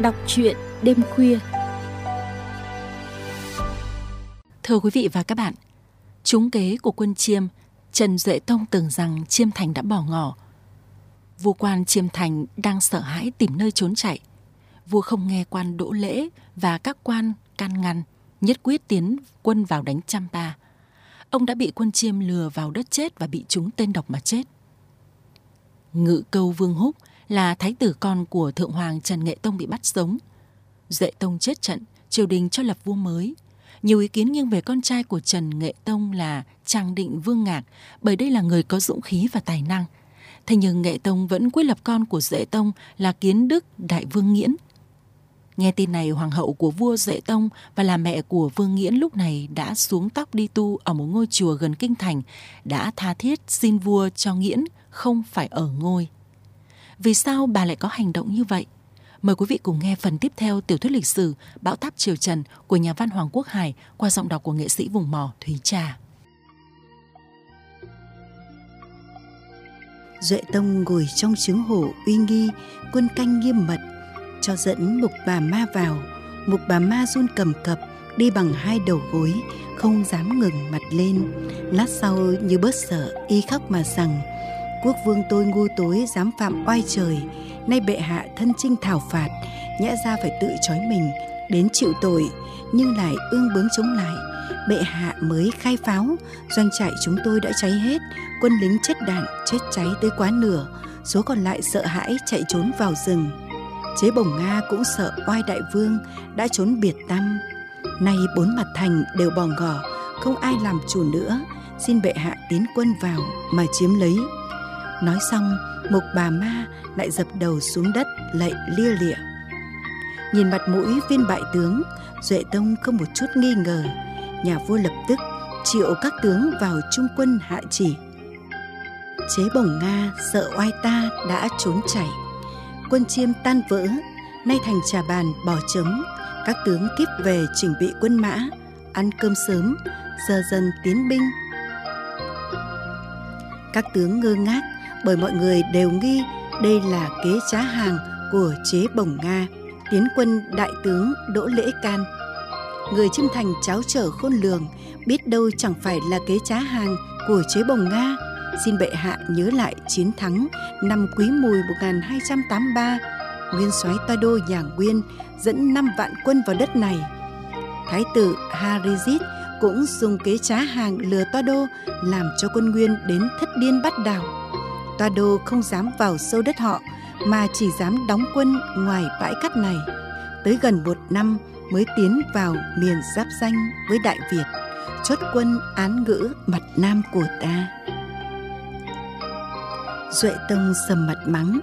Đọc truyện đêm khuya. Thưa quý vị và các bạn, trúng kế của quân Chiêm, Trần Duệ Tông tưởng rằng Chiêm Thành đã bỏ ngỏ. Vua quan Chiêm Thành đang sợ hãi tìm nơi trốn chạy. Vua không nghe quan đỗ lễ và các quan can ngăn, nhất quyết tiến quân vào đánh Champa. Ông đã bị quân Chiêm lừa vào đất chết và bị trúng tên độc mà chết. Ngự câu Vương Húc là thái tử con của Thượng Hoàng Trần Nghệ Tông bị bắt sống. Duệ Tông chết trận, triều đình cho lập vua mới. Nhiều ý kiến nghiêng về con trai của Trần Nghệ Tông là Trang Định Vương Ngạc bởi đây là người có dũng khí và tài năng. Thế nhưng Nghệ Tông vẫn quyết lập con của Duệ Tông là Kiến Đức Đại Vương Nghiễn. Nghe tin này, hoàng hậu của vua Duệ Tông và là mẹ của Vương Nghiễn lúc này đã xuống tóc đi tu ở một ngôi chùa gần kinh thành, đã tha thiết xin vua cho Nghiễn không phải ở ngôi. Vì sao bà lại có hành động như vậy? Mời quý vị cùng nghe phần tiếp theo tiểu thuyết lịch sử Bão táp Triều Trần của nhà văn Hoàng Quốc Hải qua giọng đọc của nghệ sĩ vùng mò Thúy Trà. Duệ Tông ngồi trong trướng hổ uy nghi, quân canh nghiêm mật, cho dẫn mục bà ma vào. Mục bà ma run cầm cập, đi bằng hai đầu gối, không dám ngừng mặt lên. Lát sau như bớt sợ, y khóc mà rằng, quốc vương tôi ngu tối dám phạm oai trời, nay bệ hạ thân trinh thảo phạt, nhẽ ra phải tự trói mình, đến chịu tội, nhưng lại ương bướng chống lại. Bệ hạ mới khai pháo, doanh trại chúng tôi đã cháy hết, quân lính chết đạn, chết cháy tới quá nửa, số còn lại sợ hãi chạy trốn vào rừng. Chế bồng Nga cũng sợ oai đại vương đã trốn biệt tâm. Nay bốn mặt thành đều bò ngỏ, không ai làm chủ nữa, xin bệ hạ tiến quân vào mà chiếm lấy. Nói xong, một bà ma lại dập đầu xuống đất lạy lia lịa. Nhìn mặt mũi viên bại tướng, Duệ Tông không một chút nghi ngờ. Nhà vua lập tức triệu các tướng vào trung quân hạ chỉ. Chế bổng Nga sợ oai ta đã trốn chảy. Quân chiêm tan vỡ, nay thành trà bàn bỏ trống. Các tướng kiếp về chỉnh bị quân mã, ăn cơm sớm, giờ dần tiến binh. Các tướng ngơ ngác bởi mọi người đều nghi đây là kế trá hàng của chế bổng Nga, tiến quân đại tướng Đỗ Lễ Can. Người chân thành cháo trở khôn lường, biết đâu chẳng phải là kế trá hàng của chế bồng Nga. Xin bệ hạ nhớ lại chiến thắng năm Quý Mùi 1283, nguyên soái Toa Đô nhà Nguyên dẫn 5 vạn quân vào đất này. Thái tử Harizit cũng dùng kế trá hàng lừa Toa Đô làm cho quân Nguyên đến thất điên bắt đảo Toa đô không dám vào sâu đất họ mà chỉ dám đóng quân ngoài bãi cát này. Tới gần một năm mới tiến vào miền giáp danh với Đại Việt, chốt quân án ngữ mặt nam của ta. Duệ Tông sầm mặt mắng,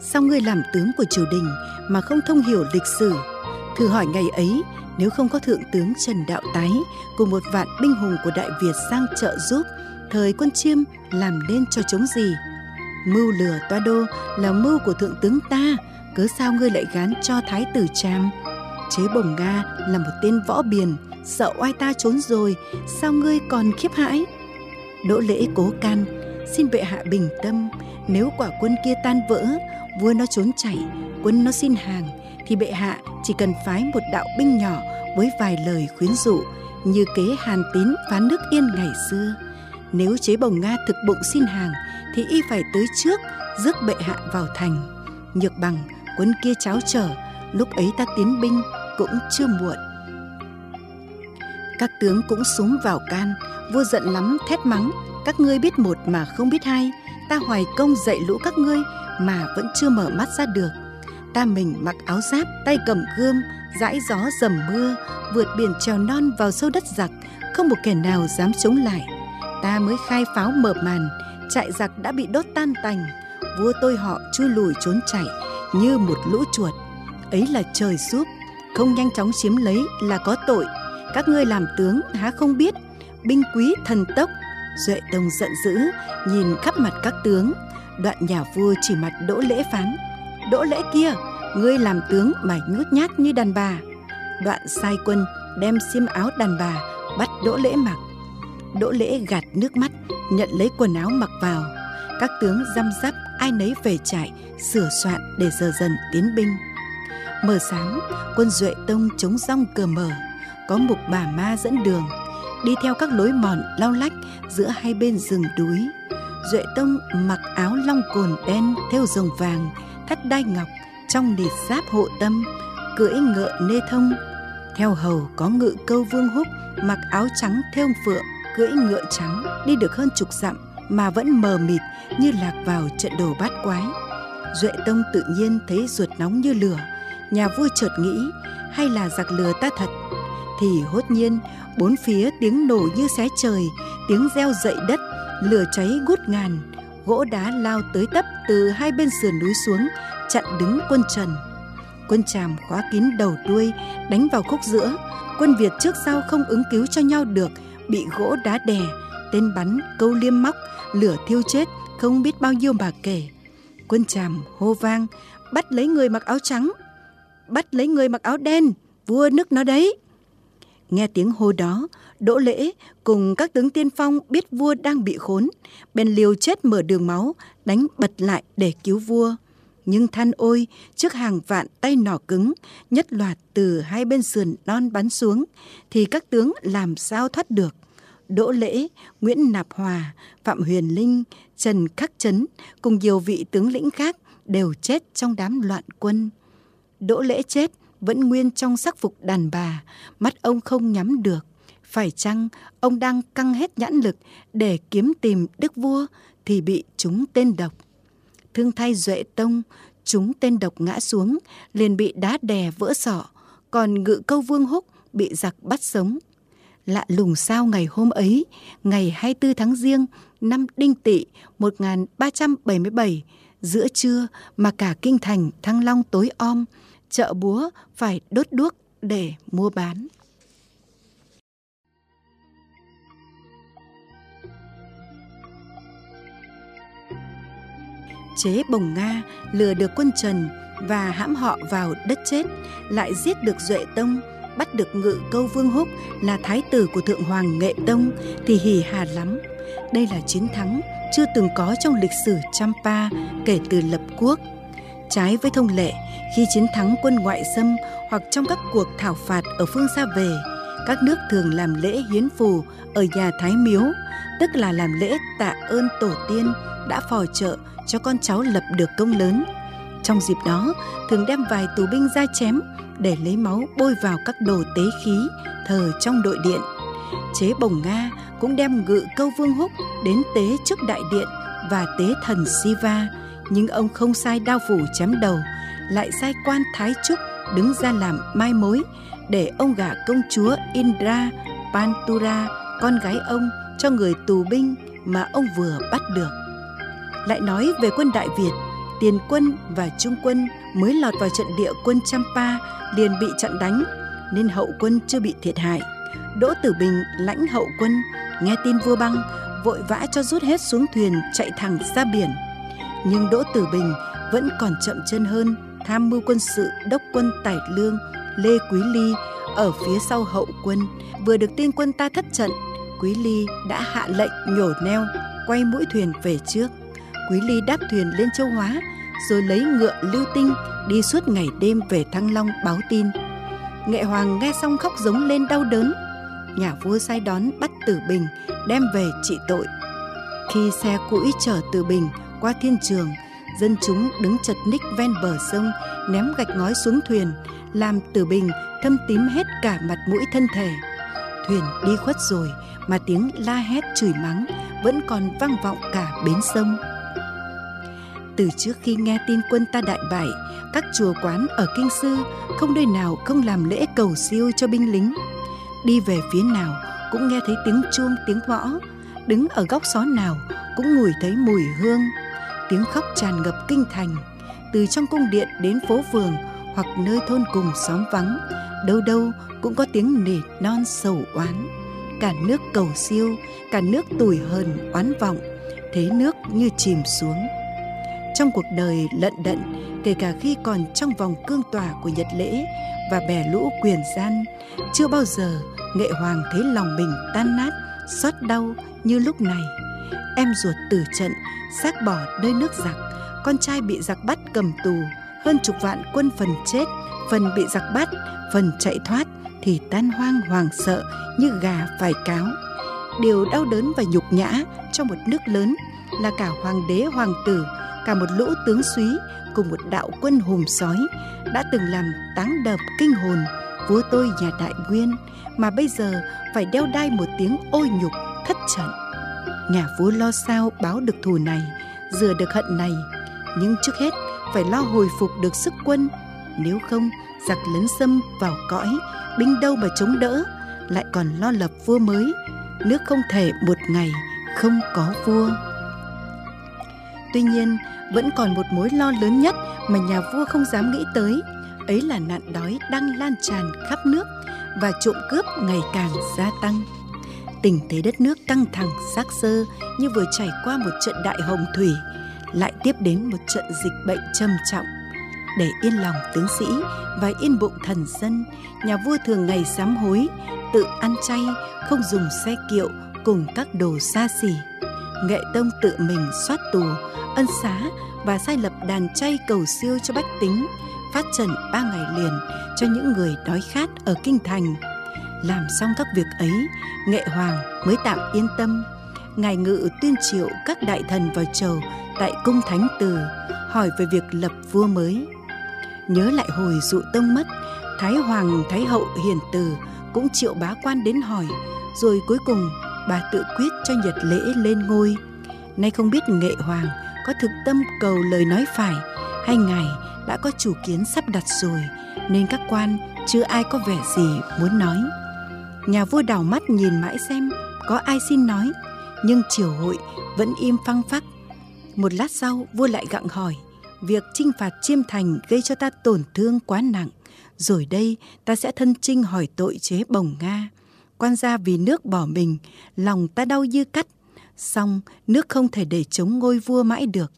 sao ngươi làm tướng của triều đình mà không thông hiểu lịch sử? Thử hỏi ngày ấy, nếu không có thượng tướng Trần Đạo Tái cùng một vạn binh hùng của Đại Việt sang trợ giúp, thời quân chiêm làm nên cho chống gì? Mưu lừa toa đô là mưu của thượng tướng ta, cớ sao ngươi lại gán cho thái tử tràm chế bồng nga là một tên võ biền sợ oai ta trốn rồi, sao ngươi còn khiếp hãi? Đỗ lễ cố can, xin bệ hạ bình tâm, nếu quả quân kia tan vỡ, vua nó trốn chạy, quân nó xin hàng, thì bệ hạ chỉ cần phái một đạo binh nhỏ với vài lời khuyến dụ, như kế hàn tín phán nước yên ngày xưa. Nếu chế bồng nga thực bụng xin hàng thì y phải tới trước, rước bệ hạ vào thành. Nhược bằng quân kia cháo trở, lúc ấy ta tiến binh cũng chưa muộn. Các tướng cũng súng vào can, vua giận lắm, thét mắng, các ngươi biết một mà không biết hai, ta hoài công dạy lũ các ngươi mà vẫn chưa mở mắt ra được. Ta mình mặc áo giáp, tay cầm gươm, dãi gió dầm mưa, vượt biển trèo non vào sâu đất giặc, không một kẻ nào dám chống lại. Ta mới khai pháo mở màn trại giặc đã bị đốt tan tành. Vua tôi họ chui lùi trốn chạy, như một lũ chuột. Ấy là trời giúp, không nhanh chóng chiếm lấy là có tội. Các ngươi làm tướng há không biết, binh quý thần tốc. Duệ tông giận dữ, nhìn khắp mặt các tướng. Đoạn nhà vua chỉ mặt đỗ lễ phán. Đỗ lễ kia, ngươi làm tướng mà nhút nhát như đàn bà. Đoạn sai quân đem xiêm áo đàn bà bắt đỗ lễ mặc đỗ lễ gạt nước mắt nhận lấy quần áo mặc vào các tướng răm rắp ai nấy về trại sửa soạn để giờ dần tiến binh Mờ sáng, quân Duệ Tông chống rong cờ mở, có mục bà ma dẫn đường, đi theo các lối mòn lau lách giữa hai bên rừng núi. Duệ Tông mặc áo long cồn đen theo rồng vàng, thắt đai ngọc trong nịt giáp hộ tâm, cưỡi ngựa nê thông. Theo hầu có ngự câu vương húc mặc áo trắng theo phượng, cưỡi ngựa trắng đi được hơn chục dặm mà vẫn mờ mịt như lạc vào trận đồ bát quái. Duệ Tông tự nhiên thấy ruột nóng như lửa, nhà vua chợt nghĩ hay là giặc lừa ta thật? Thì hốt nhiên bốn phía tiếng nổ như xé trời tiếng reo dậy đất lửa cháy ngút ngàn. Gỗ đá lao tới tấp từ hai bên sườn núi xuống chặn đứng quân trần. Quân tràm khóa kín đầu đuôi đánh vào khúc giữa. Quân việt trước sau không ứng cứu cho nhau được bị gỗ đá đè, tên bắn câu liêm móc, lửa thiêu chết không biết bao nhiêu bà kể. Quân chàm hô vang, bắt lấy người mặc áo trắng, bắt lấy người mặc áo đen, vua nước nó đấy. Nghe tiếng hô đó, đỗ lễ cùng các tướng tiên phong biết vua đang bị khốn, bèn liều chết mở đường máu, đánh bật lại để cứu vua nhưng than ôi, trước hàng vạn tay nỏ cứng, nhất loạt từ hai bên sườn non bắn xuống, thì các tướng làm sao thoát được? Đỗ lễ, nguyễn nạp hòa, phạm huyền linh, trần khắc chấn cùng nhiều vị tướng lĩnh khác đều chết trong đám loạn quân. Đỗ lễ chết, vẫn nguyên trong sắc phục đàn bà, mắt ông không nhắm được. Phải chăng ông đang căng hết nhãn lực để kiếm tìm đức vua thì bị chúng tên độc? Thương thay duệ tông chúng tên độc ngã xuống, liền bị đá đè vỡ sọ, còn ngự câu vương húc bị giặc bắt sống. Lạ lùng sao ngày hôm ấy, ngày 24 tháng riêng năm đinh tỵ 1377 giữa trưa mà cả kinh thành thăng long tối om, chợ búa phải đốt đuốc để mua bán. Chế bồng nga, lừa được quân trần và hãm họ vào đất chết, lại giết được duệ tông, bắt được ngự câu vương húc là thái tử của thượng hoàng nghệ tông thì hỉ hà lắm. Đây là chiến thắng chưa từng có trong lịch sử champa kể từ lập quốc. Trái với thông lệ, khi chiến thắng quân ngoại xâm hoặc trong các cuộc thảo phạt ở phương xa về, các nước thường làm lễ hiến phù ở nhà thái miếu, tức là làm lễ tạ ơn tổ tiên đã phò trợ cho con cháu lập được công lớn. Trong dịp đó, thường đem vài tù binh ra chém để lấy máu bôi vào các đồ tế khí, thờ trong đội điện. Chế bồng nga cũng đem ngự câu vương húc đến tế trước đại điện và tế thần siva, nhưng ông không sai đao phủ chém đầu, lại sai quan thái trúc đứng ra làm mai mối để ông gả công chúa indra pantura, con gái ông, cho người tù binh mà ông vừa bắt được lại nói về quân đại việt, tiền quân và trung quân mới lọt vào trận địa quân champa, liền bị chặn đánh, nên hậu quân chưa bị thiệt hại. Đỗ tử bình lãnh hậu quân, nghe tin vua băng, vội vã cho rút hết xuống thuyền chạy thẳng ra biển. Nhưng đỗ tử bình vẫn còn chậm chân hơn, tham mưu quân sự, đốc quân tải lương, lê quý ly ở phía sau hậu quân. Vừa được tin quân ta thất trận, quý ly đã hạ lệnh nhổ neo, quay mũi thuyền về trước quý ly đáp thuyền lên châu hóa, rồi lấy ngựa lưu tinh đi suốt ngày đêm về thăng long báo tin. Nghệ hoàng nghe xong khóc giống lên đau đớn. Nhà vua sai đón bắt tử bình, đem về trị tội. Khi xe cũi chở tử bình qua thiên trường, dân chúng đứng chật ních ven bờ sông, ném gạch ngói xuống thuyền, làm tử bình thâm tím hết cả mặt mũi thân thể. Thuyền đi khuất rồi mà tiếng la hét chửi mắng vẫn còn vang vọng cả bến sông từ trước khi nghe tin quân ta đại bại các chùa quán ở kinh sư không nơi nào không làm lễ cầu siêu cho binh lính. Đi về phía nào cũng nghe thấy tiếng chuông tiếng võ, đứng ở góc xó nào cũng ngửi thấy mùi hương. Tiếng khóc tràn ngập kinh thành. Từ trong cung điện đến phố phường hoặc nơi thôn cùng xóm vắng đâu đâu cũng có tiếng nỉ non sầu oán. Cả nước cầu siêu cả nước tủi hờn oán vọng thế nước như chìm xuống trong cuộc đời lận đận kể cả khi còn trong vòng cương tỏa của nhật lễ và bè lũ quyền gian chưa bao giờ nghệ hoàng thấy lòng mình tan nát xót đau như lúc này em ruột tử trận xác bỏ nơi nước giặc con trai bị giặc bắt cầm tù hơn chục vạn quân phần chết, phần bị giặc bắt, phần chạy thoát thì tan hoang hoàng sợ như gà phải cáo. Điều đau đớn và nhục nhã trong một nước lớn là cả hoàng đế hoàng tử, cả một lũ tướng súy cùng một đạo quân hùm sói đã từng làm táng đập kinh hồn vua tôi nhà đại nguyên mà bây giờ phải đeo đai một tiếng ôi nhục thất trận. Nhà vua lo sao báo được thù này, rửa được hận này, nhưng trước hết phải lo hồi phục được sức quân, nếu không giặc lấn xâm vào cõi, binh đâu mà chống đỡ, lại còn lo lập vua mới, nước không thể một ngày không có vua. Tuy nhiên, vẫn còn một mối lo lớn nhất mà nhà vua không dám nghĩ tới, ấy là nạn đói đang lan tràn khắp nước và trộm cướp ngày càng gia tăng. Tình thế đất nước căng thẳng xác sơ như vừa trải qua một trận đại hồng thủy, lại tiếp đến một trận dịch bệnh trầm trọng. Để yên lòng tướng sĩ và yên bụng thần dân, nhà vua thường ngày sám hối, tự ăn chay, không dùng xe kiệu cùng các đồ xa xỉ. Nghệ tông tự mình soát tù, ân xá và sai lập đàn chay cầu siêu cho bách tính, phát trần ba ngày liền cho những người đói khát ở kinh thành. Làm xong các việc ấy, nghệ hoàng mới tạm yên tâm. Ngài ngự tuyên triệu các đại thần vào chầu tại cung thánh từ, hỏi về việc lập vua mới. Nhớ lại hồi dụ tông mất, Thái Hoàng Thái Hậu hiền từ cũng triệu bá quan đến hỏi, rồi cuối cùng bà tự quyết cho nhật lễ lên ngôi. Nay không biết nghệ hoàng có thực tâm cầu lời nói phải hay ngài đã có chủ kiến sắp đặt rồi nên các quan chưa ai có vẻ gì muốn nói. Nhà vua đảo mắt nhìn mãi xem có ai xin nói, nhưng triều hội vẫn im phăng phắc. Một lát sau vua lại gặng hỏi, việc chinh phạt chiêm thành gây cho ta tổn thương quá nặng, rồi đây ta sẽ thân trinh hỏi tội chế bồng Nga. Quan gia vì nước bỏ mình, lòng ta đau như cắt, Xong, nước không thể để chống ngôi vua mãi được.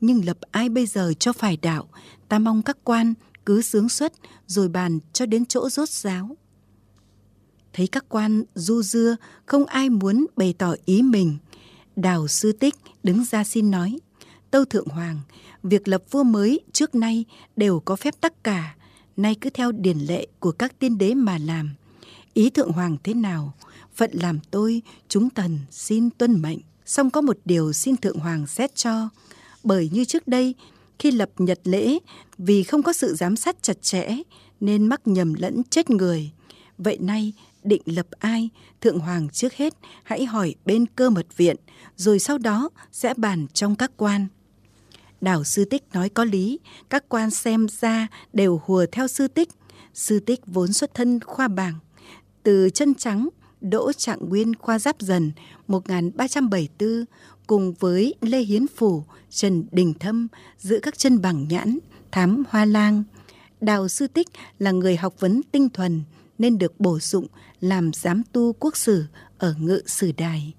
Nhưng lập ai bây giờ cho phải đạo, ta mong các quan cứ sướng xuất rồi bàn cho đến chỗ rốt giáo. Thấy các quan du dưa, không ai muốn bày tỏ ý mình. Đào sư tích đứng ra xin nói. Tâu Thượng Hoàng, việc lập vua mới trước nay đều có phép tất cả, nay cứ theo điển lệ của các tiên đế mà làm. Ý Thượng Hoàng thế nào? phận làm tôi, chúng tần xin tuân mệnh. Song có một điều xin thượng hoàng xét cho. Bởi như trước đây, khi lập nhật lễ, vì không có sự giám sát chặt chẽ, nên mắc nhầm lẫn chết người. Vậy nay, định lập ai? Thượng hoàng trước hết, hãy hỏi bên cơ mật viện, rồi sau đó sẽ bàn trong các quan. Đào sư tích nói có lý, các quan xem ra đều hùa theo sư tích. Sư tích vốn xuất thân khoa bảng từ chân trắng Đỗ Trạng Nguyên qua Giáp Dần 1374 cùng với Lê Hiến Phủ, Trần Đình Thâm giữ các chân bằng nhãn, thám hoa lang. Đào Sư Tích là người học vấn tinh thuần nên được bổ dụng làm giám tu quốc sử ở ngự sử đài.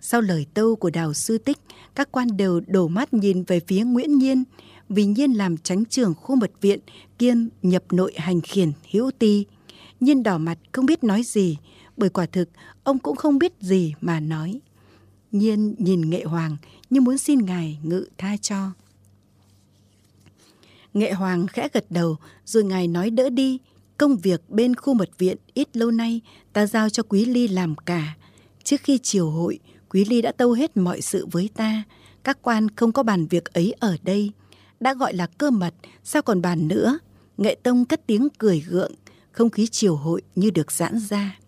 Sau lời tâu của Đào Sư Tích, các quan đều đổ mắt nhìn về phía Nguyễn Nhiên, vì Nhiên làm tránh trưởng khu mật viện kiêm nhập nội hành khiển hữu ti. Nhiên đỏ mặt không biết nói gì, bởi quả thực ông cũng không biết gì mà nói. Nhiên nhìn Nghệ Hoàng như muốn xin ngài ngự tha cho. Nghệ Hoàng khẽ gật đầu rồi ngài nói đỡ đi. Công việc bên khu mật viện ít lâu nay ta giao cho Quý Ly làm cả. Trước khi triều hội, Quý Ly đã tâu hết mọi sự với ta. Các quan không có bàn việc ấy ở đây. Đã gọi là cơ mật, sao còn bàn nữa? Nghệ Tông cất tiếng cười gượng, không khí triều hội như được giãn ra.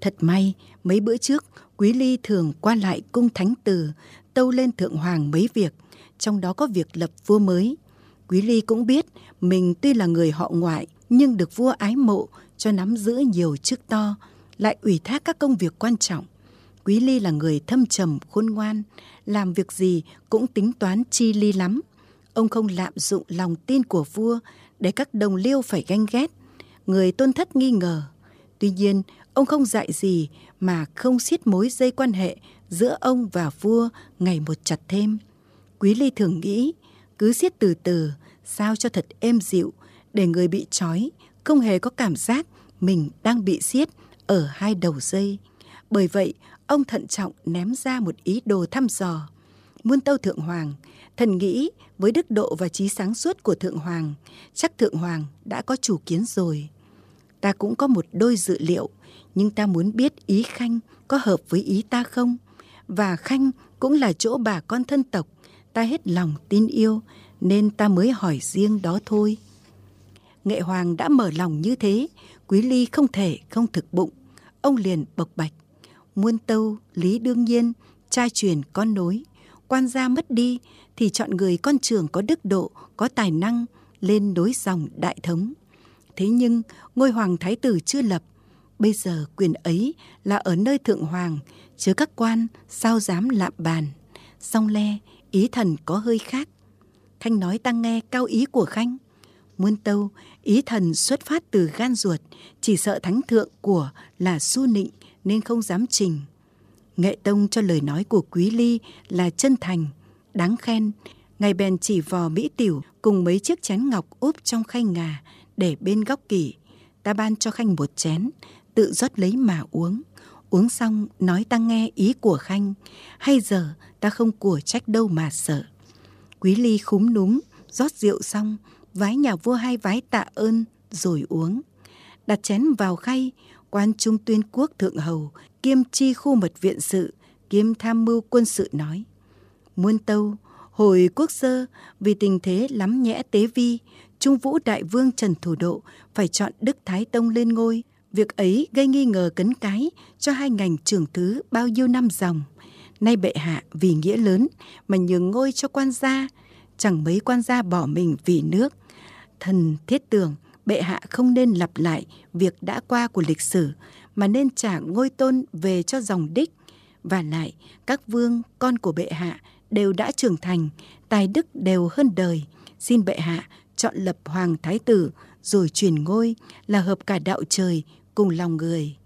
Thật may, mấy bữa trước, Quý Ly thường qua lại cung thánh từ, tâu lên Thượng Hoàng mấy việc, trong đó có việc lập vua mới. Quý Ly cũng biết mình tuy là người họ ngoại, nhưng được vua ái mộ cho nắm giữ nhiều chức to, lại ủy thác các công việc quan trọng. Quý Ly là người thâm trầm khôn ngoan, làm việc gì cũng tính toán chi ly lắm. Ông không lạm dụng lòng tin của vua để các đồng liêu phải ganh ghét. Người tôn thất nghi ngờ. Tuy nhiên, Ông không dạy gì mà không xiết mối dây quan hệ giữa ông và vua ngày một chặt thêm. Quý Ly thường nghĩ, cứ siết từ từ, sao cho thật êm dịu, để người bị trói không hề có cảm giác mình đang bị siết ở hai đầu dây. Bởi vậy, ông thận trọng ném ra một ý đồ thăm dò. muôn tâu thượng hoàng thần nghĩ với đức độ và trí sáng suốt của thượng hoàng chắc thượng hoàng đã có chủ kiến rồi ta cũng có một đôi dự liệu, nhưng ta muốn biết ý khanh có hợp với ý ta không? Và khanh cũng là chỗ bà con thân tộc, ta hết lòng tin yêu, nên ta mới hỏi riêng đó thôi. Nghệ hoàng đã mở lòng như thế, quý ly không thể không thực bụng. Ông liền bộc bạch, muôn tâu, lý đương nhiên trai truyền con nối. Quan gia mất đi thì chọn người con trưởng có đức độ, có tài năng, lên đối dòng đại thống thế nhưng, ngôi hoàng thái tử chưa lập. Bây giờ quyền ấy là ở nơi thượng hoàng chứ các quan sao dám lạm bàn. Song le, ý thần có hơi khác. Khanh nói ta nghe cao ý của khanh. Muôn tâu, ý thần xuất phát từ gan ruột, chỉ sợ thánh thượng của là su nịnh nên không dám trình. Nghệ tông cho lời nói của quý ly là chân thành, đáng khen. Ngài bèn chỉ vò mỹ tiểu cùng mấy chiếc chén ngọc úp trong khay ngà để bên góc kỷ. Ta ban cho khanh một chén, tự rót lấy mà uống. Uống xong, nói ta nghe ý của khanh. Hay giờ, ta không của trách đâu mà sợ. Quý ly khúm núm, rót rượu xong, vái nhà vua hai vái tạ ơn, rồi uống. Đặt chén vào khay, quan trung tuyên quốc thượng hầu, kiêm chi khu mật viện sự, kiêm tham mưu quân sự nói. Muôn tâu, hồi quốc sơ, vì tình thế lắm nhẽ tế vi trung vũ đại vương trần thủ độ phải chọn đức thái tông lên ngôi. Việc ấy gây nghi ngờ cấn cái cho hai ngành trưởng thứ bao nhiêu năm dòng. Nay bệ hạ vì nghĩa lớn mà nhường ngôi cho quan gia, chẳng mấy quan gia bỏ mình vì nước. Thần thiết tưởng bệ hạ không nên lặp lại việc đã qua của lịch sử, mà nên trả ngôi tôn về cho dòng đích. Và lại, các vương, con của bệ hạ đều đã trưởng thành, tài đức đều hơn đời. Xin bệ hạ chọn lập hoàng thái tử, rồi truyền ngôi, là hợp cả đạo trời cùng lòng người.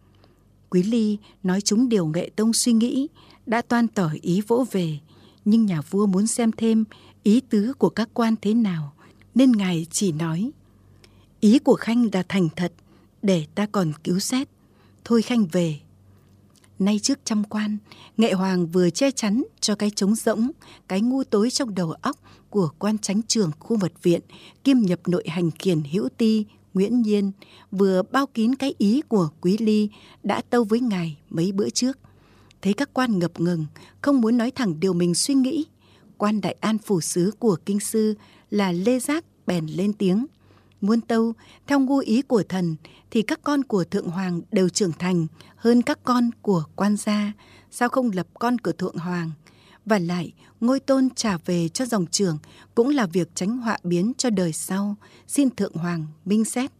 Quý ly nói chúng điều nghệ tông suy nghĩ, đã toan tỏ ý vỗ về, nhưng nhà vua muốn xem thêm ý tứ của các quan thế nào, nên ngài chỉ nói, ý của khanh là thành thật, để ta còn cứu xét. Thôi khanh về. Nay trước trăm quan, nghệ hoàng vừa che chắn cho cái trống rỗng, cái ngu tối trong đầu óc của quan tránh trường khu mật viện, kiêm nhập nội hành kiền hữu ti, nguyễn nhiên, vừa bao kín cái ý của quý ly, đã tâu với ngài mấy bữa trước. Thấy các quan ngập ngừng, không muốn nói thẳng điều mình suy nghĩ, quan đại an phủ sứ của kinh sư là lê giác bèn lên tiếng. Muôn tâu, theo ngu ý của thần, thì các con của thượng hoàng đều trưởng thành hơn các con của quan gia. Sao không lập con của thượng hoàng? Và lại, ngôi tôn trả về cho dòng trưởng cũng là việc tránh họa biến cho đời sau. Xin thượng hoàng minh xét.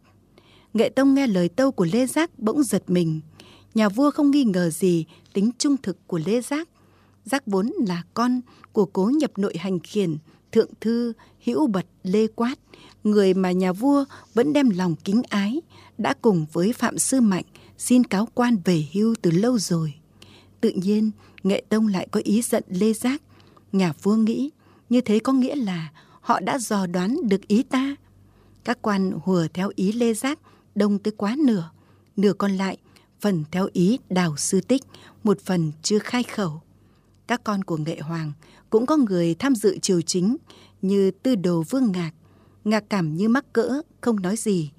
Nghệ tông nghe lời tâu của lê giác bỗng giật mình. Nhà vua không nghi ngờ gì tính trung thực của lê giác. Giác vốn là con của cố nhập nội hành khiển, thượng thư hữu bật lê quát, người mà nhà vua vẫn đem lòng kính ái, đã cùng với phạm sư mạnh xin cáo quan về hưu từ lâu rồi. Tự nhiên nghệ tông lại có ý giận lê giác. Nhà vua nghĩ, như thế có nghĩa là họ đã dò đoán được ý ta. Các quan hùa theo ý lê giác, đông tới quá nửa. Nửa còn lại, phần theo ý đào sư tích, một phần chưa khai khẩu. Các con của nghệ hoàng cũng có người tham dự triều chính, như tư đồ vương ngạc. Ngạc cảm như mắc cỡ, không nói gì.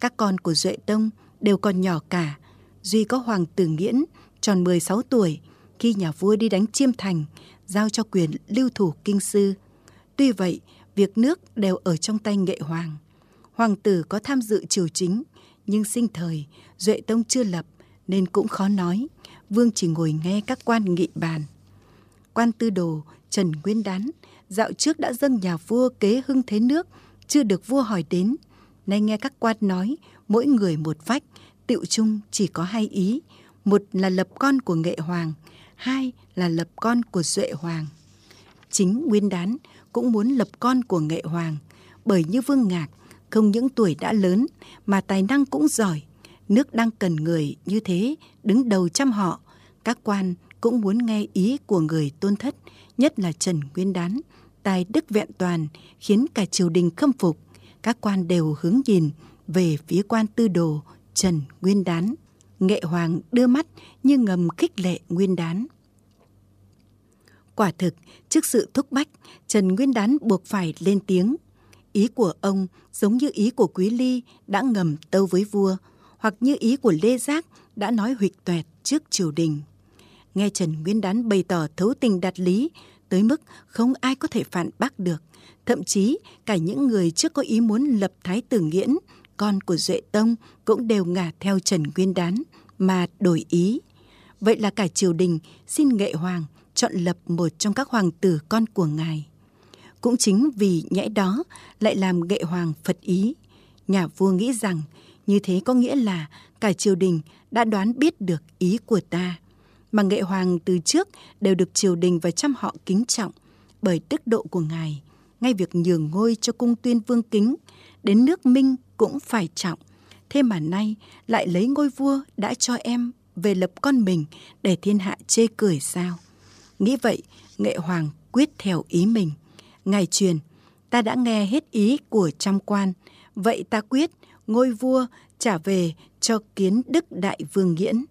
Các con của duệ tông đều còn nhỏ cả. Duy có hoàng tử nghiễn, tròn 16 tuổi khi nhà vua đi đánh chiêm thành, giao cho quyền lưu thủ kinh sư. Tuy vậy, việc nước đều ở trong tay nghệ hoàng. Hoàng tử có tham dự triều chính, nhưng sinh thời, duệ tông chưa lập, nên cũng khó nói. Vương chỉ ngồi nghe các quan nghị bàn. Quan tư đồ trần nguyên đán, dạo trước đã dâng nhà vua kế hưng thế nước, chưa được vua hỏi đến. Nay nghe các quan nói, mỗi người một vách tiệu chung chỉ có hai ý. Một là lập con của nghệ hoàng hai là lập con của duệ hoàng. Chính nguyên đán cũng muốn lập con của nghệ hoàng. Bởi như vương ngạc, không những tuổi đã lớn, mà tài năng cũng giỏi. Nước đang cần người như thế, đứng đầu trăm họ, các quan cũng muốn nghe ý của người tôn thất, nhất là trần nguyên đán. Tài đức vẹn toàn, khiến cả triều đình khâm phục. Các quan đều hướng nhìn về phía quan tư đồ trần nguyên đán nghệ hoàng đưa mắt như ngầm khích lệ nguyên đán Quả thực, trước sự thúc bách, Trần Nguyên Đán buộc phải lên tiếng. Ý của ông giống như ý của Quý Ly đã ngầm tâu với vua, hoặc như ý của Lê Giác đã nói huỵch toẹt trước triều đình. Nghe Trần Nguyên Đán bày tỏ thấu tình đạt lý, tới mức không ai có thể phản bác được. Thậm chí cả những người trước có ý muốn lập Thái tử Nghiễn, con của Duệ Tông cũng đều ngả theo Trần Nguyên Đán mà đổi ý. Vậy là cả triều đình xin nghệ hoàng chọn lập một trong các hoàng tử con của ngài. Cũng chính vì nhẽ đó lại làm nghệ hoàng phật ý. Nhà vua nghĩ rằng như thế có nghĩa là cả triều đình đã đoán biết được ý của ta. Mà nghệ hoàng từ trước đều được triều đình và trăm họ kính trọng bởi đức độ của ngài. Ngay việc nhường ngôi cho cung tuyên vương kính, đến nước Minh cũng phải trọng. Thế mà nay lại lấy ngôi vua đã cho em về lập con mình để thiên hạ chê cười sao? Nghĩ vậy, nghệ hoàng quyết theo ý mình. Ngài truyền, ta đã nghe hết ý của trăm quan, vậy ta quyết ngôi vua trả về cho kiến đức đại vương nghiễn.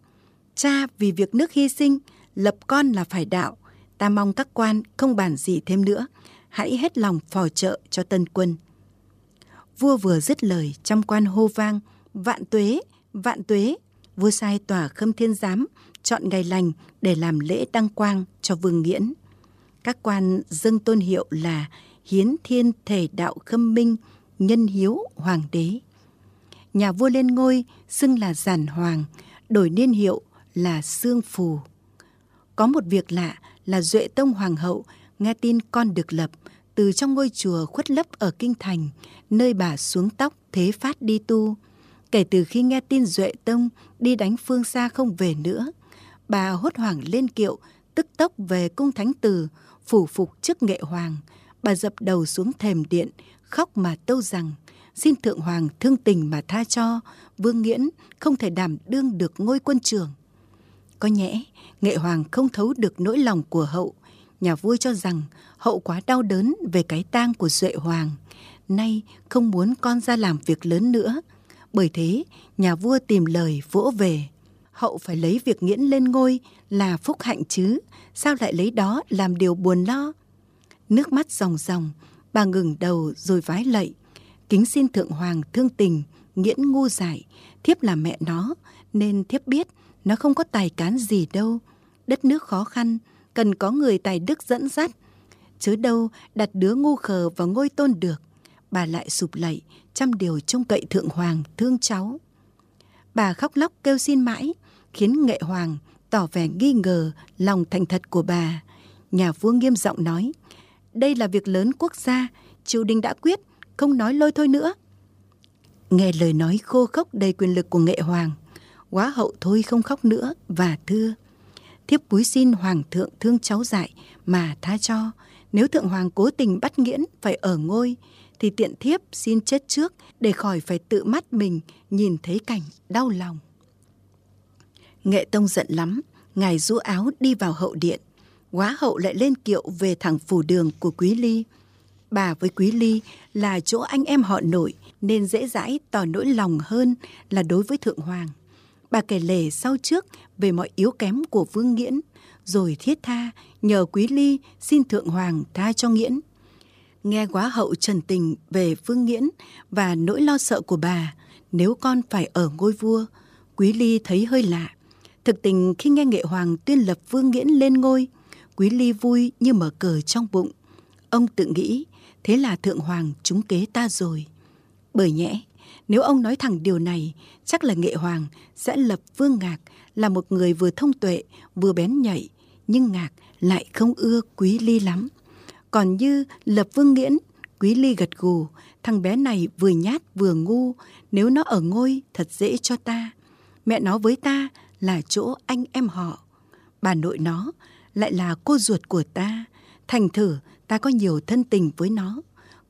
Cha vì việc nước hy sinh, lập con là phải đạo. Ta mong các quan không bàn gì thêm nữa. Hãy hết lòng phò trợ cho tân quân. Vua vừa dứt lời, trong quan hô vang, vạn tuế, vạn tuế. Vua sai tòa khâm thiên giám, chọn ngày lành để làm lễ đăng quang cho vương nghiễn. Các quan dâng tôn hiệu là hiến thiên thể đạo khâm minh, nhân hiếu hoàng đế. Nhà vua lên ngôi xưng là giản hoàng, đổi niên hiệu là xương phù. Có một việc lạ là Duệ Tông Hoàng hậu nghe tin con được lập từ trong ngôi chùa khuất lấp ở Kinh Thành, nơi bà xuống tóc thế phát đi tu. Kể từ khi nghe tin Duệ Tông đi đánh phương xa không về nữa, bà hốt hoảng lên kiệu, tức tốc về cung thánh tử, phủ phục trước nghệ hoàng. Bà dập đầu xuống thềm điện, khóc mà tâu rằng, xin thượng hoàng thương tình mà tha cho, vương nghiễn không thể đảm đương được ngôi quân trường. Có nhẽ, nghệ hoàng không thấu được nỗi lòng của hậu, nhà vua cho rằng hậu quá đau đớn về cái tang của duệ hoàng. Nay không muốn con ra làm việc lớn nữa. Bởi thế, nhà vua tìm lời vỗ về. Hậu phải lấy việc nghiễn lên ngôi là phúc hạnh chứ, sao lại lấy đó làm điều buồn lo? Nước mắt ròng ròng, bà ngừng đầu rồi vái lạy. Kính xin thượng hoàng thương tình, nghiễn ngu dại, thiếp là mẹ nó, nên thiếp biết nó không có tài cán gì đâu. Đất nước khó khăn cần có người tài đức dẫn dắt. Chớ đâu đặt đứa ngu khờ vào ngôi tôn được, bà lại sụp lạy, trăm điều trông cậy thượng hoàng, thương cháu. Bà khóc lóc kêu xin mãi, khiến nghệ hoàng tỏ vẻ nghi ngờ lòng thành thật của bà. Nhà vua nghiêm giọng nói, đây là việc lớn quốc gia, triều đình đã quyết, không nói lôi thôi nữa. Nghe lời nói khô khốc đầy quyền lực của nghệ hoàng, quá hậu thôi không khóc nữa và thưa thiếp cúi xin hoàng thượng thương cháu dại mà tha cho. Nếu thượng hoàng cố tình bắt nghiễn phải ở ngôi, thì tiện thiếp xin chết trước để khỏi phải tự mắt mình nhìn thấy cảnh đau lòng. Nghệ tông giận lắm, ngài rũ áo đi vào hậu điện. Quá hậu lại lên kiệu về thẳng phủ đường của quý ly. Bà với quý ly là chỗ anh em họ nội, nên dễ dãi tỏ nỗi lòng hơn là đối với thượng hoàng bà kể lể sau trước về mọi yếu kém của vương nghiễn, rồi thiết tha nhờ quý ly xin thượng hoàng tha cho nghiễn. Nghe quá hậu trần tình về vương nghiễn và nỗi lo sợ của bà, nếu con phải ở ngôi vua, quý ly thấy hơi lạ. Thực tình khi nghe nghệ hoàng tuyên lập vương nghiễn lên ngôi, quý ly vui như mở cờ trong bụng. Ông tự nghĩ, thế là thượng hoàng trúng kế ta rồi. Bởi nhẽ nếu ông nói thẳng điều này, chắc là Nghệ Hoàng sẽ lập Vương Ngạc là một người vừa thông tuệ, vừa bén nhạy, nhưng Ngạc lại không ưa Quý Ly lắm. Còn như lập Vương Nghiễn, Quý Ly gật gù, thằng bé này vừa nhát vừa ngu, nếu nó ở ngôi thật dễ cho ta. Mẹ nó với ta là chỗ anh em họ. Bà nội nó lại là cô ruột của ta. Thành thử ta có nhiều thân tình với nó.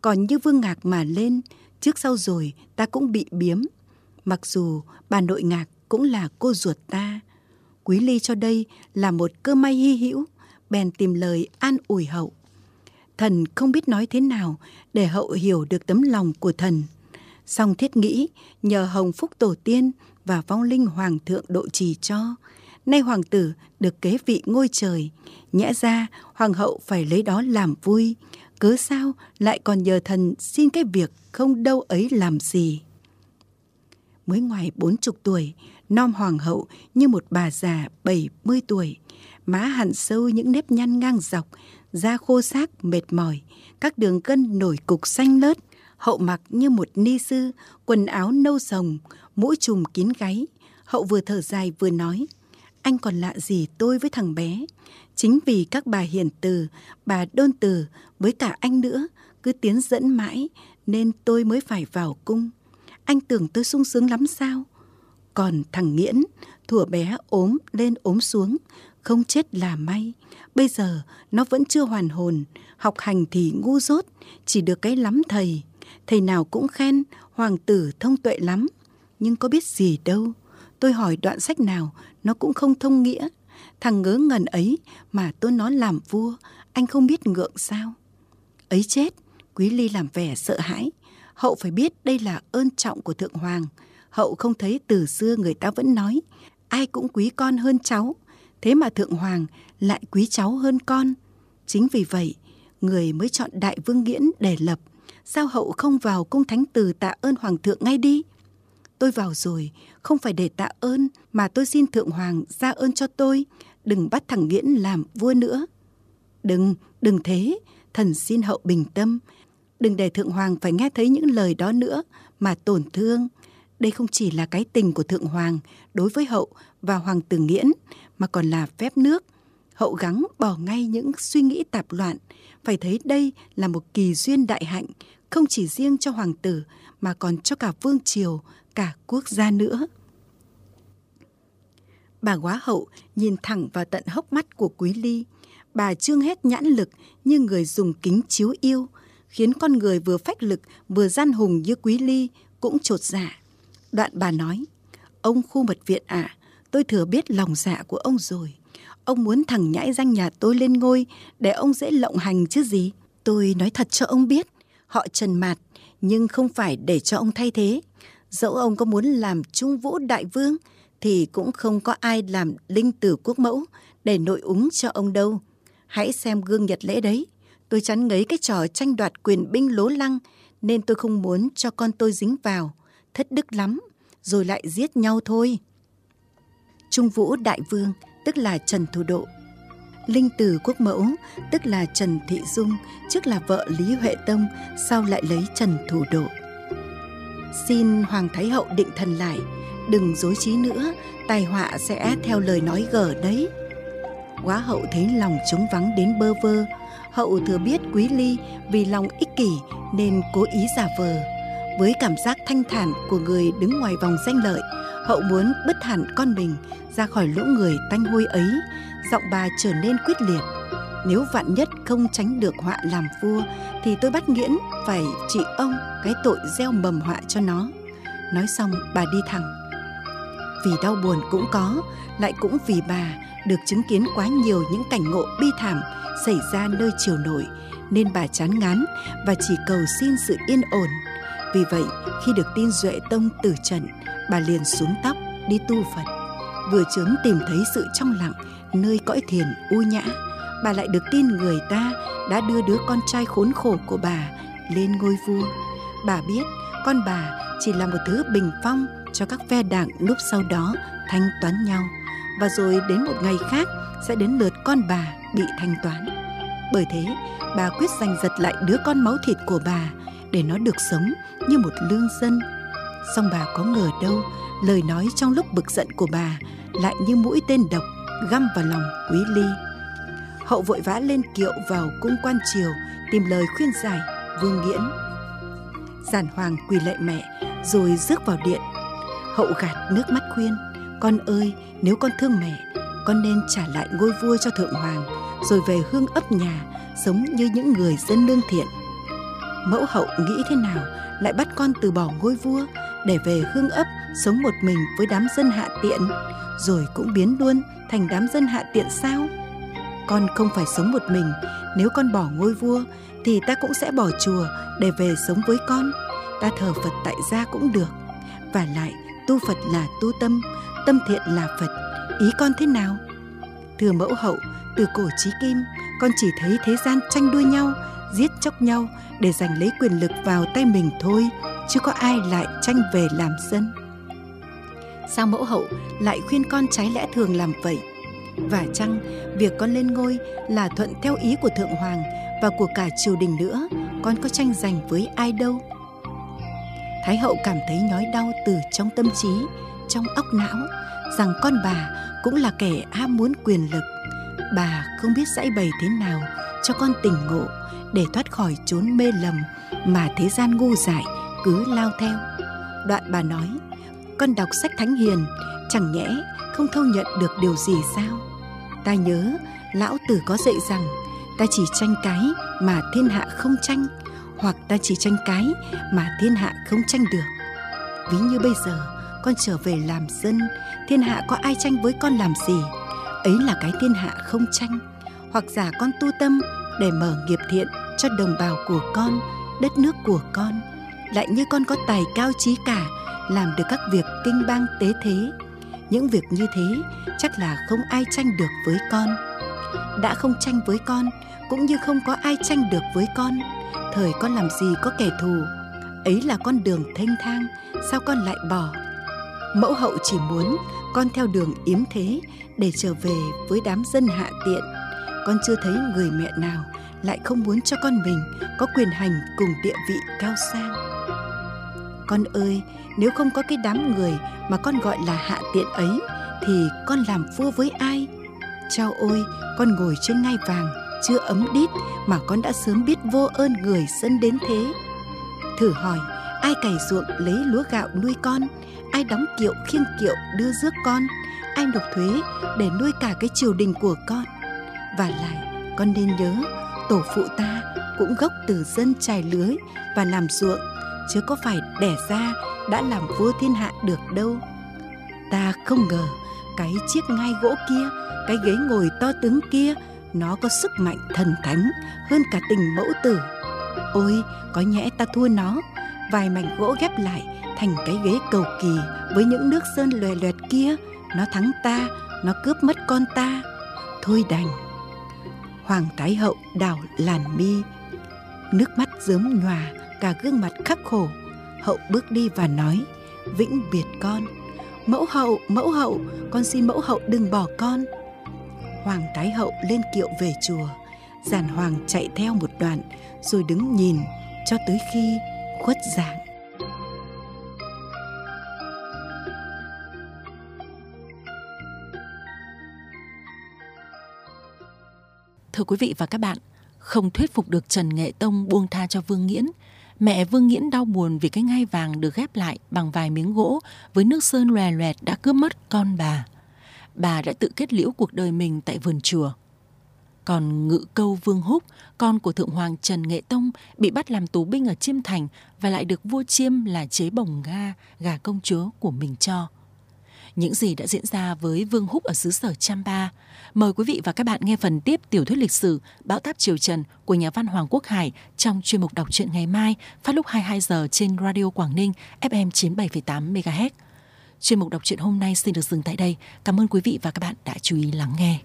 Còn như Vương Ngạc mà lên, trước sau rồi ta cũng bị biếm. Mặc dù bà nội ngạc cũng là cô ruột ta. Quý ly cho đây là một cơ may hy hữu, bèn tìm lời an ủi hậu. Thần không biết nói thế nào để hậu hiểu được tấm lòng của thần. Song thiết nghĩ nhờ hồng phúc tổ tiên và vong linh hoàng thượng độ trì cho, nay hoàng tử được kế vị ngôi trời. Nhẽ ra hoàng hậu phải lấy đó làm vui. Cớ sao lại còn nhờ thần xin cái việc không đâu ấy làm gì. Mới ngoài bốn chục tuổi, non hoàng hậu như một bà già bảy mươi tuổi. Má hẳn sâu những nếp nhăn ngang dọc, da khô xác mệt mỏi, các đường cân nổi cục xanh lớt. Hậu mặc như một ni sư, quần áo nâu sồng, mũi trùm kín gáy. Hậu vừa thở dài vừa nói, anh còn lạ gì tôi với thằng bé. Chính vì các bà hiền từ, bà đôn từ với cả anh nữa cứ tiến dẫn mãi nên tôi mới phải vào cung. Anh tưởng tôi sung sướng lắm sao? Còn thằng Nghiễn, thủa bé ốm lên ốm xuống, không chết là may. Bây giờ nó vẫn chưa hoàn hồn, học hành thì ngu dốt, chỉ được cái lắm thầy. Thầy nào cũng khen, hoàng tử thông tuệ lắm. Nhưng có biết gì đâu. Tôi hỏi đoạn sách nào, nó cũng không thông nghĩa. Thằng ngớ ngẩn ấy mà tôi nó làm vua, anh không biết ngượng sao. Ấy chết, Quý Ly làm vẻ sợ hãi. Hậu phải biết đây là ơn trọng của Thượng Hoàng. Hậu không thấy từ xưa người ta vẫn nói, ai cũng quý con hơn cháu. Thế mà Thượng Hoàng lại quý cháu hơn con. Chính vì vậy, người mới chọn Đại Vương Nghiễn để lập. Sao hậu không vào cung thánh từ tạ ơn Hoàng thượng ngay đi? Tôi vào rồi, không phải để tạ ơn, mà tôi xin Thượng Hoàng ra ơn cho tôi. Đừng bắt thằng Nghiễn làm vua nữa. Đừng, đừng thế, thần xin hậu bình tâm. Đừng để Thượng Hoàng phải nghe thấy những lời đó nữa mà tổn thương. Đây không chỉ là cái tình của Thượng Hoàng đối với hậu và Hoàng tử Nghiễn, mà còn là phép nước. Hậu gắng bỏ ngay những suy nghĩ tạp loạn, phải thấy đây là một kỳ duyên đại hạnh, không chỉ riêng cho hoàng tử mà còn cho cả vương triều, cả quốc gia nữa. Bà quá hậu nhìn thẳng vào tận hốc mắt của Quý Ly. Bà trương hết nhãn lực như người dùng kính chiếu yêu, khiến con người vừa phách lực vừa gian hùng như Quý Ly cũng trột dạ. Đoạn bà nói, ông khu mật viện ạ, à, tôi thừa biết lòng dạ của ông rồi. Ông muốn thằng nhãi danh nhà tôi lên ngôi để ông dễ lộng hành chứ gì. Tôi nói thật cho ông biết, họ trần mạt nhưng không phải để cho ông thay thế. Dẫu ông có muốn làm trung vũ đại vương thì cũng không có ai làm linh tử quốc mẫu để nội úng cho ông đâu. Hãy xem gương nhật lễ đấy. Tôi chán ngấy cái trò tranh đoạt quyền binh lố lăng nên tôi không muốn cho con tôi dính vào. Thất đức lắm, rồi lại giết nhau thôi. Trung Vũ Đại Vương, tức là Trần Thủ Độ. Linh Tử Quốc Mẫu, tức là Trần Thị Dung, trước là vợ Lý Huệ Tông, sau lại lấy Trần Thủ Độ. Xin Hoàng Thái Hậu định thần lại, đừng dối trí nữa, tai họa sẽ theo lời nói gở đấy. Quá hậu thấy lòng trống vắng đến bơ vơ, hậu thừa biết quý ly vì lòng ích kỷ nên cố ý giả vờ. Với cảm giác thanh thản của người đứng ngoài vòng danh lợi, hậu muốn bứt hẳn con mình ra khỏi lũ người tanh hôi ấy, giọng bà trở nên quyết liệt. Nếu vạn nhất không tránh được họa làm vua, thì tôi bắt nghiễn phải trị ông cái tội gieo mầm họa cho nó. Nói xong bà đi thẳng. Vì đau buồn cũng có, lại cũng vì bà được chứng kiến quá nhiều những cảnh ngộ bi thảm xảy ra nơi triều nội, nên bà chán ngán và chỉ cầu xin sự yên ổn. Vì vậy, khi được tin Duệ Tông tử trận, bà liền xuống tóc đi tu Phật. Vừa chớm tìm thấy sự trong lặng nơi cõi thiền u nhã, bà lại được tin người ta đã đưa đứa con trai khốn khổ của bà lên ngôi vua. Bà biết con bà chỉ là một thứ bình phong cho các phe đảng lúc sau đó thanh toán nhau và rồi đến một ngày khác sẽ đến lượt con bà bị thanh toán. Bởi thế, bà quyết giành giật lại đứa con máu thịt của bà để nó được sống như một lương dân. Song bà có ngờ đâu, lời nói trong lúc bực giận của bà lại như mũi tên độc găm vào lòng Quý Ly. Hậu vội vã lên kiệu vào cung quan triều tìm lời khuyên giải Vương Nghiễn. Giản Hoàng quỳ lạy mẹ rồi rước vào điện. Hậu gạt nước mắt khuyên, con ơi nếu con thương mẹ, con nên trả lại ngôi vua cho Thượng Hoàng rồi về hương ấp nhà sống như những người dân lương thiện mẫu hậu nghĩ thế nào lại bắt con từ bỏ ngôi vua để về hương ấp sống một mình với đám dân hạ tiện, rồi cũng biến luôn thành đám dân hạ tiện sao? Con không phải sống một mình, nếu con bỏ ngôi vua thì ta cũng sẽ bỏ chùa để về sống với con. Ta thờ phật tại gia cũng được. Và lại, tu phật là tu tâm tâm thiện là phật. Ý con thế nào? Thưa mẫu hậu, từ cổ chí kim, con chỉ thấy thế gian tranh đua nhau, giết chóc nhau để giành lấy quyền lực vào tay mình thôi, chứ có ai lại tranh về làm dân sao mẫu hậu lại khuyên con trái lẽ thường làm vậy? Và chăng việc con lên ngôi là thuận theo ý của thượng hoàng và của cả triều đình nữa, con có tranh giành với ai đâu? Thái hậu cảm thấy nhói đau từ trong tâm trí, trong óc não, rằng con bà cũng là kẻ ham muốn quyền lực. Bà không biết giải bày thế nào cho con tỉnh ngộ để thoát khỏi chốn mê lầm mà thế gian ngu dại cứ lao theo. Đoạn bà nói con đọc sách thánh hiền, chẳng nhẽ không thâu nhận được điều gì sao? Ta nhớ, lão tử có dạy rằng, ta chỉ tranh cái mà thiên hạ không tranh, hoặc ta chỉ tranh cái mà thiên hạ không tranh được. Ví như bây giờ, con trở về làm dân, thiên hạ có ai tranh với con làm gì? Ấy là cái thiên hạ không tranh. Hoặc giả con tu tâm để mở nghiệp thiện cho đồng bào của con, đất nước của con, lại như con có tài cao trí cả làm được các việc kinh bang tế thế. Những việc như thế chắc là không ai tranh được với con. Đã không tranh với con, cũng như không có ai tranh được với con, thời con làm gì có kẻ thù? Ấy là con đường thênh thang, sao con lại bỏ? Mẫu hậu chỉ muốn con theo đường yếm thế để trở về với đám dân hạ tiện. Con chưa thấy người mẹ nào lại không muốn cho con mình có quyền hành cùng địa vị cao sang con ơi, nếu không có cái đám người mà con gọi là hạ tiện ấy, thì con làm vua với ai? Chao ôi, con ngồi trên ngai vàng, chưa ấm đít mà con đã sớm biết vô ơn người dân đến thế. Thử hỏi, ai cày ruộng lấy lúa gạo nuôi con? Ai đóng kiệu khiêng kiệu đưa rước con? Ai nộp thuế để nuôi cả cái triều đình của con? Và lại, con nên nhớ, tổ phụ ta cũng gốc từ dân trải lưới và làm ruộng chứ có phải đẻ ra đã làm vua thiên hạ được đâu. Ta không ngờ cái chiếc ngai gỗ kia, cái ghế ngồi to tướng kia, nó có sức mạnh thần thánh hơn cả tình mẫu tử. Ôi, có nhẽ ta thua nó. Vài mảnh gỗ ghép lại thành cái ghế cầu kỳ với những nước sơn lòe loẹt kia, nó thắng ta, nó cướp mất con ta. Thôi đành. Hoàng thái hậu đảo làn mi, nước mắt rớm nhòa cả gương mặt khắc khổ. Hậu bước đi và nói vĩnh biệt con. Mẫu hậu mẫu hậu con xin mẫu hậu đừng bỏ con. Hoàng thái hậu lên kiệu về chùa. Giản hoàng chạy theo một đoạn rồi đứng nhìn cho tới khi khuất dạng. Thưa quý vị và các bạn, không thuyết phục được Trần Nghệ Tông buông tha cho Vương Nghiễn, mẹ Vương Nghiễn đau buồn vì cái ngai vàng được ghép lại bằng vài miếng gỗ với nước sơn loè loẹt đã cướp mất con bà. Bà đã tự kết liễu cuộc đời mình tại vườn chùa. Còn ngự câu Vương Húc, con của Thượng Hoàng Trần Nghệ Tông bị bắt làm tù binh ở Chiêm Thành và lại được vua Chiêm là chế bồng ga, gà công chúa của mình cho những gì đã diễn ra với Vương Húc ở xứ sở Champa. Mời quý vị và các bạn nghe phần tiếp tiểu thuyết lịch sử Bão táp Triều Trần của nhà văn Hoàng Quốc Hải trong chuyên mục đọc truyện ngày mai phát lúc 22 giờ trên Radio Quảng Ninh FM 97,8 MHz. Chuyên mục đọc truyện hôm nay xin được dừng tại đây. Cảm ơn quý vị và các bạn đã chú ý lắng nghe.